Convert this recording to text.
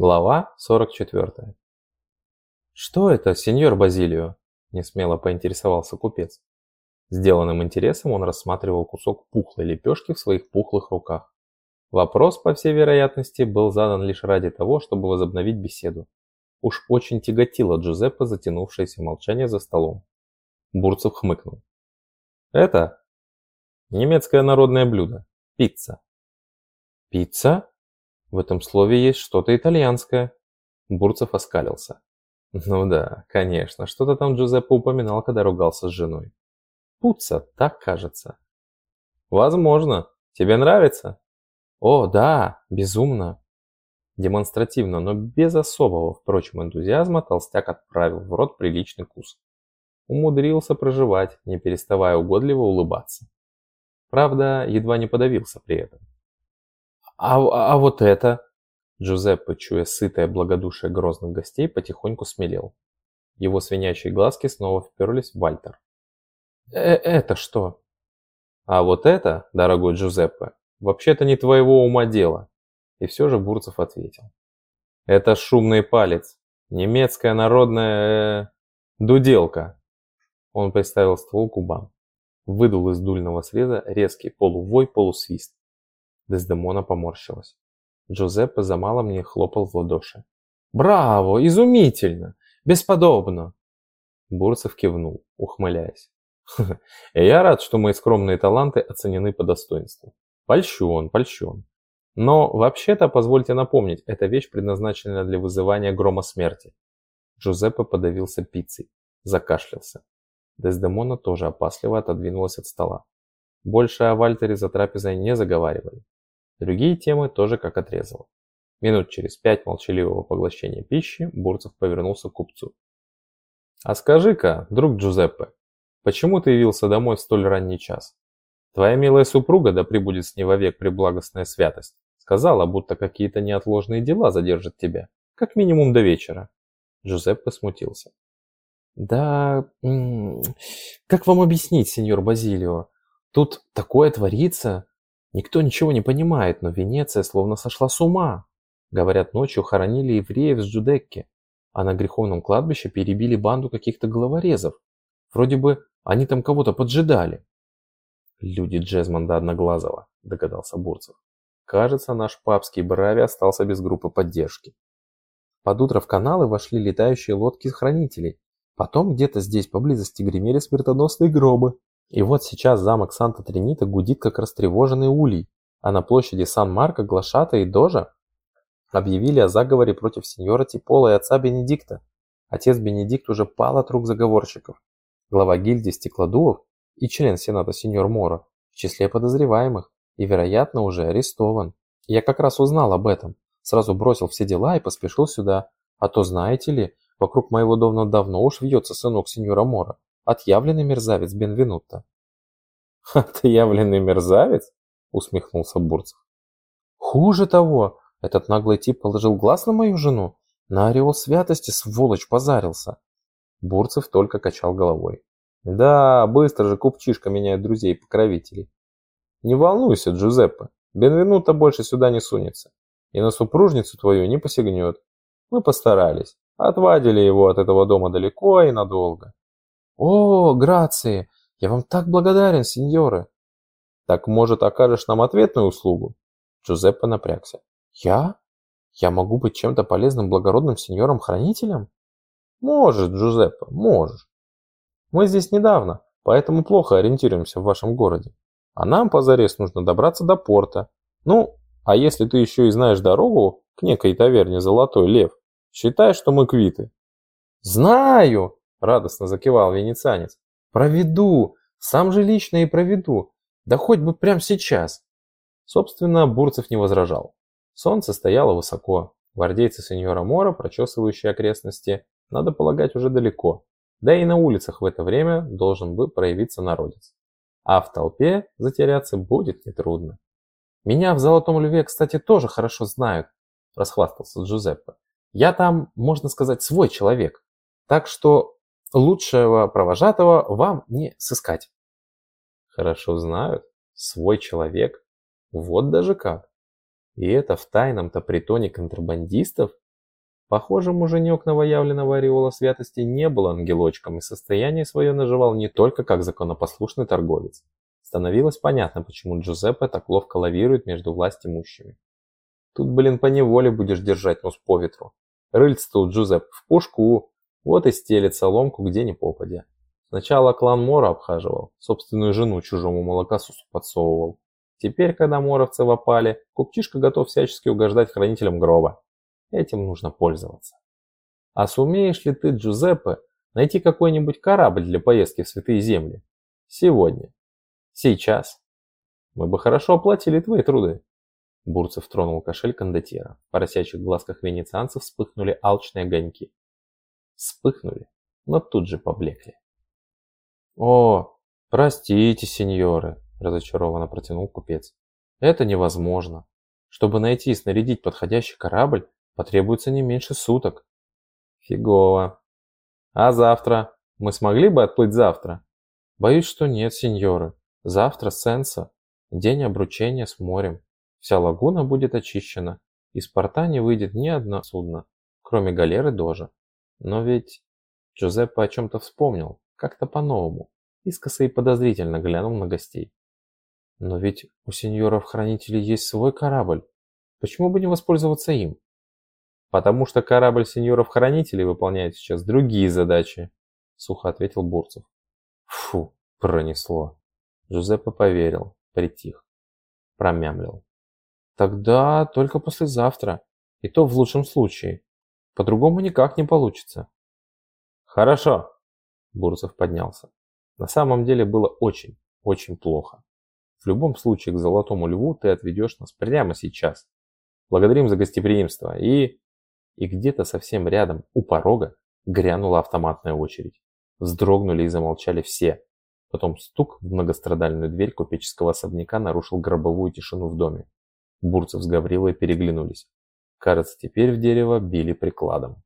Глава 44. «Что это, сеньор Базилио?» – несмело поинтересовался купец. Сделанным интересом он рассматривал кусок пухлой лепешки в своих пухлых руках. Вопрос, по всей вероятности, был задан лишь ради того, чтобы возобновить беседу. Уж очень тяготило Джузеппе затянувшееся молчание за столом. Бурцев хмыкнул. «Это немецкое народное блюдо. Пицца». «Пицца?» В этом слове есть что-то итальянское. Бурцев оскалился. Ну да, конечно, что-то там Джузеппе упоминал, когда ругался с женой. Пуца, так кажется. Возможно. Тебе нравится? О, да, безумно. Демонстративно, но без особого, впрочем, энтузиазма толстяк отправил в рот приличный кус. Умудрился проживать, не переставая угодливо улыбаться. Правда, едва не подавился при этом. А, а вот это? Джузеппе, чуя сытое благодушие грозных гостей, потихоньку смелел. Его свинячьи глазки снова вперлись в Вальтер. Э «Это что?» «А вот это, дорогой Джузеппе, вообще-то не твоего ума дело». И все же Бурцев ответил. «Это шумный палец. Немецкая народная... Э, дуделка». Он приставил ствол к губам. Выдул из дульного среза резкий полувой полусвист. Дездемона поморщилась. Джузеппе за малым не хлопал в ладоши. «Браво! Изумительно! Бесподобно!» Бурцев кивнул, ухмыляясь. «Я рад, что мои скромные таланты оценены по достоинству. Польщен, польщен. Но вообще-то, позвольте напомнить, эта вещь предназначена для вызывания грома смерти». Джузеппе подавился пиццей, закашлялся. Дездемона тоже опасливо отодвинулась от стола. Больше о Вальтере за трапезой не заговаривали. Другие темы тоже как отрезало. Минут через пять молчаливого поглощения пищи Бурцев повернулся к купцу. «А скажи-ка, друг Джузеппе, почему ты явился домой в столь ранний час? Твоя милая супруга, да пребудет с ней вовек преблагостная святость, сказала, будто какие-то неотложные дела задержат тебя, как минимум до вечера». Джузеппе смутился. «Да... как вам объяснить, сеньор Базилио? Тут такое творится...» Никто ничего не понимает, но Венеция словно сошла с ума. Говорят, ночью хоронили евреев с Джудекки, а на греховном кладбище перебили банду каких-то головорезов. Вроде бы они там кого-то поджидали. Люди Джезмонда Одноглазого, догадался Бурцев. Кажется, наш папский Брави остался без группы поддержки. Под утро в каналы вошли летающие лодки хранителей. Потом где-то здесь поблизости гремели смертоносные гробы. И вот сейчас замок Санта-Тринита гудит, как растревоженный улей, а на площади Сан-Марко Глашата и Дожа объявили о заговоре против сеньора Типола и отца Бенедикта. Отец Бенедикт уже пал от рук заговорщиков. Глава гильдии стеклодувов и член сената сеньор Мора в числе подозреваемых и, вероятно, уже арестован. Я как раз узнал об этом, сразу бросил все дела и поспешил сюда. А то, знаете ли, вокруг моего дома давно уж вьется сынок сеньора Мора. Отъявленный мерзавец Бенвенутто. «Отъявленный мерзавец?» – усмехнулся Бурцев. «Хуже того, этот наглый тип положил глаз на мою жену. На ореол святости сволочь позарился». Бурцев только качал головой. «Да, быстро же купчишка меняет друзей и покровителей. Не волнуйся, Джузеппе, Бенвенуто больше сюда не сунется. И на супружницу твою не посягнет. Мы постарались. Отвадили его от этого дома далеко и надолго. «О, грации! Я вам так благодарен, сеньоры!» «Так, может, окажешь нам ответную услугу?» Джузеппе напрягся. «Я? Я могу быть чем-то полезным благородным сеньором-хранителем?» «Можешь, Джузеппе, можешь. Мы здесь недавно, поэтому плохо ориентируемся в вашем городе. А нам позарез нужно добраться до порта. Ну, а если ты еще и знаешь дорогу к некой таверне «Золотой лев», считай, что мы квиты». «Знаю!» Радостно закивал венецианец. Проведу! Сам же лично и проведу. Да хоть бы прямо сейчас. Собственно, Бурцев не возражал. Солнце стояло высоко. Гвардейцы сеньора Мора, прочесывающие окрестности, надо полагать, уже далеко. Да и на улицах в это время должен бы проявиться народец. А в толпе затеряться будет нетрудно. «Меня в Золотом Льве, кстати, тоже хорошо знают», – расхвастался Джузеппе. «Я там, можно сказать, свой человек. Так что Лучшего провожатого вам не сыскать. Хорошо знают. Свой человек. Вот даже как. И это в тайном-то притоне контрабандистов Похоже, муженек новоявленного ореола святости не был ангелочком и состояние свое наживал не только как законопослушный торговец. Становилось понятно, почему Джузеппе так ловко лавирует между власть имущими. Тут, блин, по неволе будешь держать нос по ветру. Рыльце-то у Джузеппе в пушку, вот и стелит соломку где ни попадя. Сначала клан Мора обхаживал, собственную жену чужому молокосусу подсовывал. Теперь, когда моровцы вопали, купчишка готов всячески угождать хранителям гроба. Этим нужно пользоваться. А сумеешь ли ты, Джузеппе, найти какой-нибудь корабль для поездки в Святые Земли? Сегодня. Сейчас. Мы бы хорошо оплатили твои труды. Бурцев тронул кошель кондотьера. В поросячьих глазках венецианцев вспыхнули алчные огоньки. Вспыхнули, но тут же поблекли. «О, простите, сеньоры», – разочарованно протянул купец. «Это невозможно. Чтобы найти и снарядить подходящий корабль, Потребуется не меньше суток. Фигово. А завтра? Мы смогли бы отплыть завтра? Боюсь, что нет, сеньоры. Завтра Сенса. День обручения с морем. Вся лагуна будет очищена. Из порта не выйдет ни одно судно, кроме галеры Дожа. Но ведь... Джузеппе о чем-то вспомнил, как-то по-новому, искоса и подозрительно глянул на гостей. Но ведь у сеньоров-хранителей есть свой корабль. Почему бы не воспользоваться им? «Потому что корабль сеньоров-хранителей выполняет сейчас другие задачи», — сухо ответил Бурцев. «Фу, пронесло». Жузеппе поверил, притих, промямлил. «Тогда только послезавтра, и то в лучшем случае. По-другому никак не получится». «Хорошо», — Бурцев поднялся. На самом деле было очень, очень плохо. В любом случае к Золотому Льву ты отведешь нас прямо сейчас. Благодарим за гостеприимство и и где-то совсем рядом, у порога, грянула автоматная очередь. Вздрогнули и замолчали все. Потом стук в многострадальную дверь купеческого особняка нарушил гробовую тишину в доме. Бурцев с Гаврилой переглянулись. Кажется, теперь в дерево били прикладом.